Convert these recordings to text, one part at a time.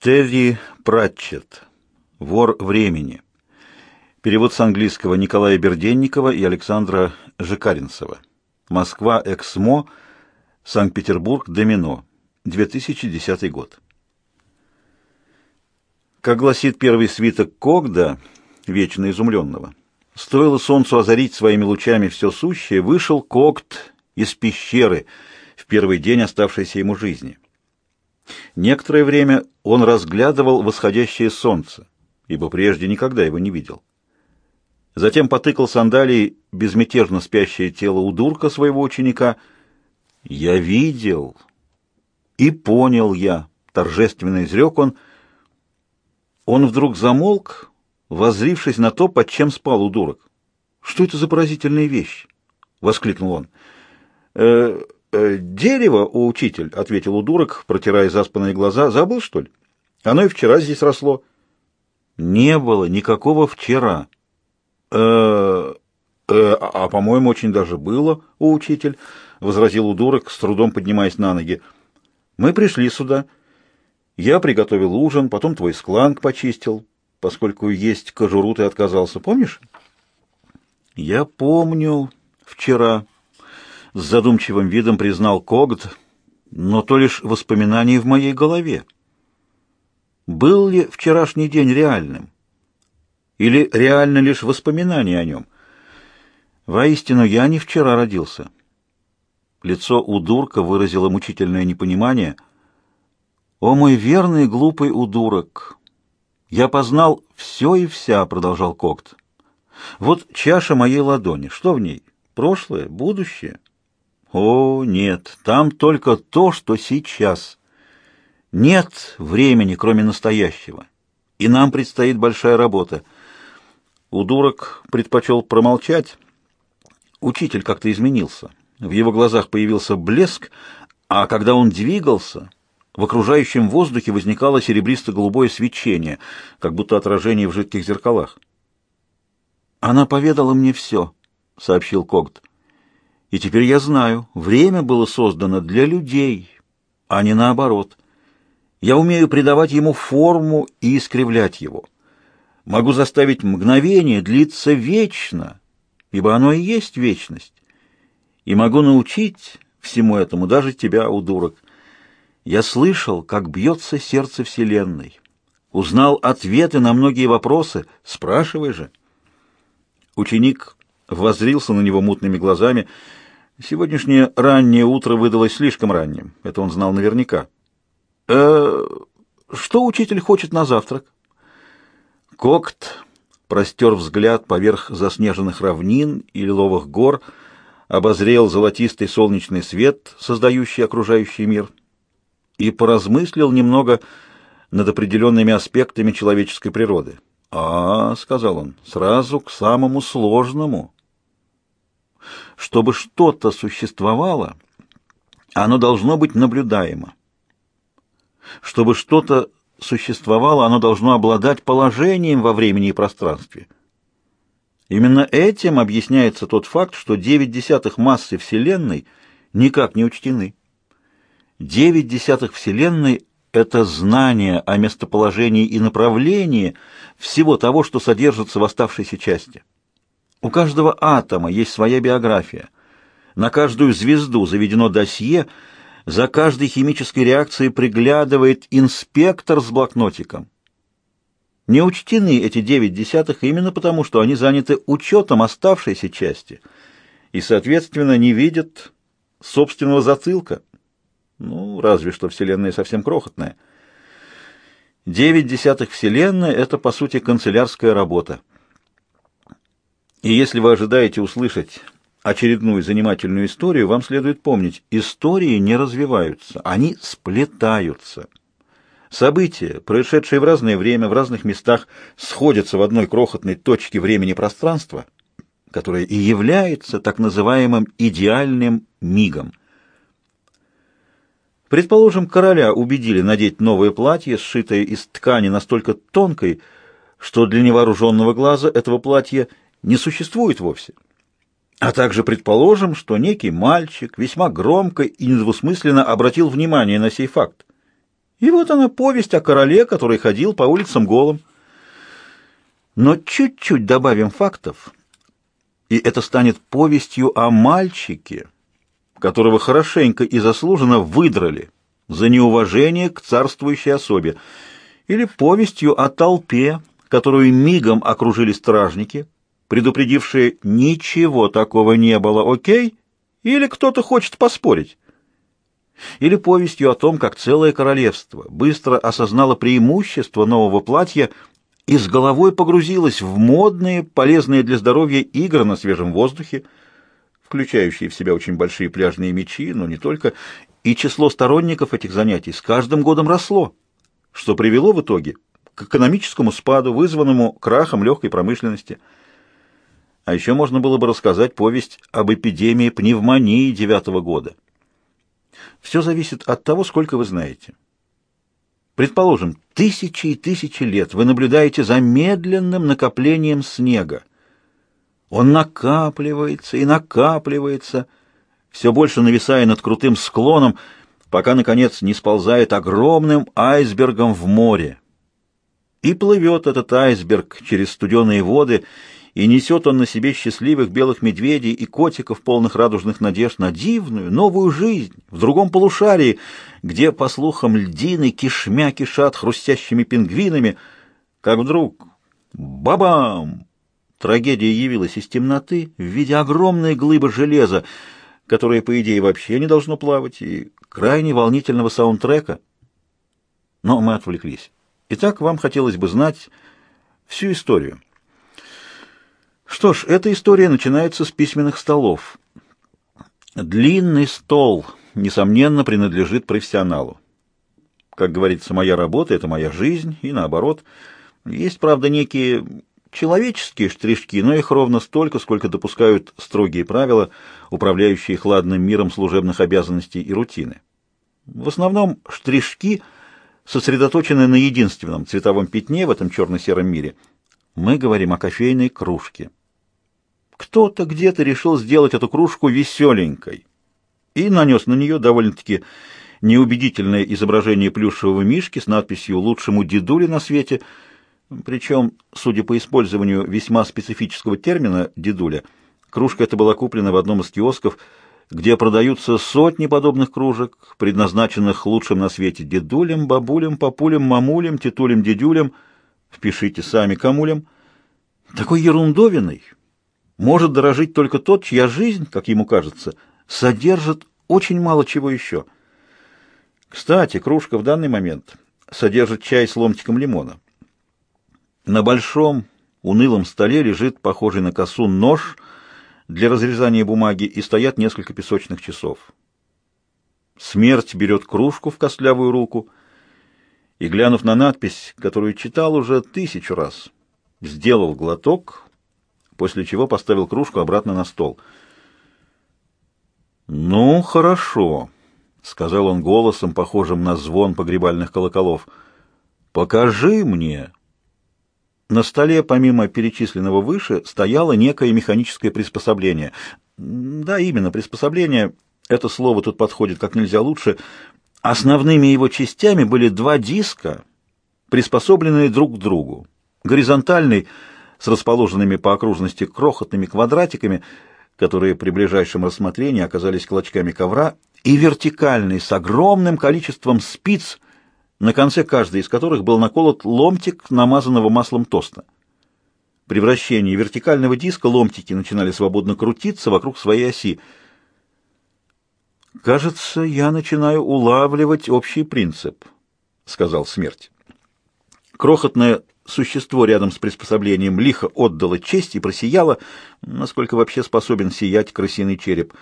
Терри Пратчетт. Вор времени. Перевод с английского Николая Берденникова и Александра Жекаринцева. Москва, Эксмо, Санкт-Петербург, Домино. 2010 год. Как гласит первый свиток Когда, вечно изумленного, стоило солнцу озарить своими лучами все сущее, вышел Когд из пещеры в первый день оставшейся ему жизни. Некоторое время он разглядывал восходящее солнце, ибо прежде никогда его не видел. Затем потыкал сандалией безмятежно спящее тело удурка своего ученика. «Я видел и понял я», — торжественно изрек он. Он вдруг замолк, воззрившись на то, под чем спал удурок. «Что это за поразительная вещь?» — воскликнул он. «Э, э, «Дерево, у учитель», — ответил удурок, протирая заспанные глаза. «Забыл, что ли? Оно и вчера здесь росло». «Не было никакого вчера». «Э, э, а, по-моему, очень даже было, учитель», — возразил удурок, с трудом поднимаясь на ноги. «Мы пришли сюда. Я приготовил ужин, потом твой скланг почистил, поскольку есть кожуру ты отказался, помнишь?» «Я помню вчера», — с задумчивым видом признал Когд, «но то лишь воспоминание в моей голове. Был ли вчерашний день реальным?» Или реально лишь воспоминание о нем? Воистину, я не вчера родился. Лицо удурка выразило мучительное непонимание. «О, мой верный глупый удурок! Я познал все и вся», — продолжал Кокт. «Вот чаша моей ладони. Что в ней? Прошлое? Будущее?» «О, нет, там только то, что сейчас. Нет времени, кроме настоящего. И нам предстоит большая работа — Удурок предпочел промолчать. Учитель как-то изменился. В его глазах появился блеск, а когда он двигался, в окружающем воздухе возникало серебристо-голубое свечение, как будто отражение в жидких зеркалах. «Она поведала мне все», — сообщил Когт. «И теперь я знаю, время было создано для людей, а не наоборот. Я умею придавать ему форму и искривлять его». Могу заставить мгновение длиться вечно, ибо оно и есть вечность. И могу научить всему этому даже тебя, удурок. Я слышал, как бьется сердце Вселенной. Узнал ответы на многие вопросы. Спрашивай же. Ученик воззрился на него мутными глазами. Сегодняшнее раннее утро выдалось слишком ранним. Это он знал наверняка. «Э, что учитель хочет на завтрак?» Кокт простер взгляд поверх заснеженных равнин и лиловых гор, обозрел золотистый солнечный свет, создающий окружающий мир, и поразмыслил немного над определенными аспектами человеческой природы. «А, — сказал он, — сразу к самому сложному. Чтобы что-то существовало, оно должно быть наблюдаемо. Чтобы что-то существовало, оно должно обладать положением во времени и пространстве. Именно этим объясняется тот факт, что девять десятых массы Вселенной никак не учтены. Девять десятых Вселенной — это знание о местоположении и направлении всего того, что содержится в оставшейся части. У каждого атома есть своя биография. На каждую звезду заведено досье — за каждой химической реакцией приглядывает инспектор с блокнотиком. Не учтены эти девять десятых именно потому, что они заняты учетом оставшейся части и, соответственно, не видят собственного затылка. Ну, разве что Вселенная совсем крохотная. Девять десятых Вселенной — это, по сути, канцелярская работа. И если вы ожидаете услышать очередную занимательную историю, вам следует помнить, истории не развиваются, они сплетаются. События, происшедшие в разное время, в разных местах, сходятся в одной крохотной точке времени-пространства, которая и является так называемым идеальным мигом. Предположим, короля убедили надеть новое платье, сшитое из ткани настолько тонкой, что для невооруженного глаза этого платья не существует вовсе. А также предположим, что некий мальчик весьма громко и недвусмысленно обратил внимание на сей факт. И вот она повесть о короле, который ходил по улицам голым. Но чуть-чуть добавим фактов, и это станет повестью о мальчике, которого хорошенько и заслуженно выдрали за неуважение к царствующей особе, или повестью о толпе, которую мигом окружили стражники, предупредившие «ничего такого не было, окей?» или кто-то хочет поспорить. Или повестью о том, как целое королевство быстро осознало преимущество нового платья и с головой погрузилось в модные, полезные для здоровья игры на свежем воздухе, включающие в себя очень большие пляжные мечи, но не только, и число сторонников этих занятий с каждым годом росло, что привело в итоге к экономическому спаду, вызванному крахом легкой промышленности. А еще можно было бы рассказать повесть об эпидемии пневмонии девятого года. Все зависит от того, сколько вы знаете. Предположим, тысячи и тысячи лет вы наблюдаете за медленным накоплением снега. Он накапливается и накапливается, все больше нависая над крутым склоном, пока, наконец, не сползает огромным айсбергом в море. И плывет этот айсберг через студеные воды, и несет он на себе счастливых белых медведей и котиков, полных радужных надежд на дивную, новую жизнь в другом полушарии, где, по слухам, льдины кишмя кишат хрустящими пингвинами, как вдруг бабам! Трагедия явилась из темноты в виде огромной глыбы железа, которое, по идее, вообще не должно плавать, и крайне волнительного саундтрека. Но мы отвлеклись. Итак, вам хотелось бы знать всю историю. Что ж, эта история начинается с письменных столов. Длинный стол, несомненно, принадлежит профессионалу. Как говорится, моя работа — это моя жизнь, и наоборот. Есть, правда, некие человеческие штришки, но их ровно столько, сколько допускают строгие правила, управляющие хладным миром служебных обязанностей и рутины. В основном штришки сосредоточены на единственном цветовом пятне в этом черно-сером мире. Мы говорим о кофейной кружке. Кто-то где-то решил сделать эту кружку веселенькой и нанес на нее довольно-таки неубедительное изображение плюшевого мишки с надписью «Лучшему дедуле на свете», причем, судя по использованию весьма специфического термина «дедуля», кружка эта была куплена в одном из киосков, где продаются сотни подобных кружек, предназначенных лучшим на свете дедулям, бабулям, папулям, мамулям, тетулям, дедюлям, впишите сами камулям. Такой ерундовиной может дорожить только тот, чья жизнь, как ему кажется, содержит очень мало чего еще. Кстати, кружка в данный момент содержит чай с ломтиком лимона. На большом, унылом столе лежит похожий на косу нож для разрезания бумаги и стоят несколько песочных часов. Смерть берет кружку в костлявую руку и, глянув на надпись, которую читал уже тысячу раз, сделал глоток, после чего поставил кружку обратно на стол. «Ну, хорошо», — сказал он голосом, похожим на звон погребальных колоколов. «Покажи мне». На столе, помимо перечисленного выше, стояло некое механическое приспособление. Да, именно, приспособление. Это слово тут подходит как нельзя лучше. Основными его частями были два диска, приспособленные друг к другу. Горизонтальный — с расположенными по окружности крохотными квадратиками, которые при ближайшем рассмотрении оказались клочками ковра, и вертикальный с огромным количеством спиц, на конце каждой из которых был наколот ломтик намазанного маслом тоста. При вращении вертикального диска ломтики начинали свободно крутиться вокруг своей оси. «Кажется, я начинаю улавливать общий принцип», — сказал смерть. Крохотная Существо рядом с приспособлением лихо отдало честь и просияло, насколько вообще способен сиять крысиный череп.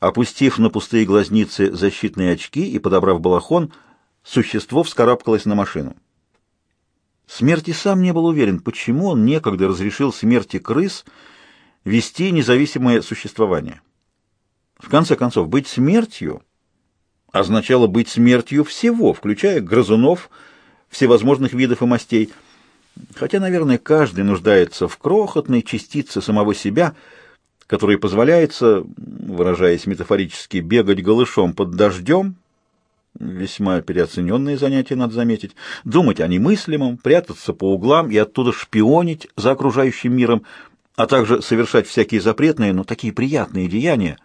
Опустив на пустые глазницы защитные очки и подобрав балахон, существо вскарабкалось на машину. Смерти сам не был уверен, почему он некогда разрешил смерти крыс вести независимое существование. В конце концов, быть смертью означало быть смертью всего, включая грызунов всевозможных видов и мастей – Хотя, наверное, каждый нуждается в крохотной частице самого себя, которой позволяется, выражаясь метафорически, бегать голышом под дождем, весьма переоцененные занятия, надо заметить, думать о немыслимом, прятаться по углам и оттуда шпионить за окружающим миром, а также совершать всякие запретные, но такие приятные деяния,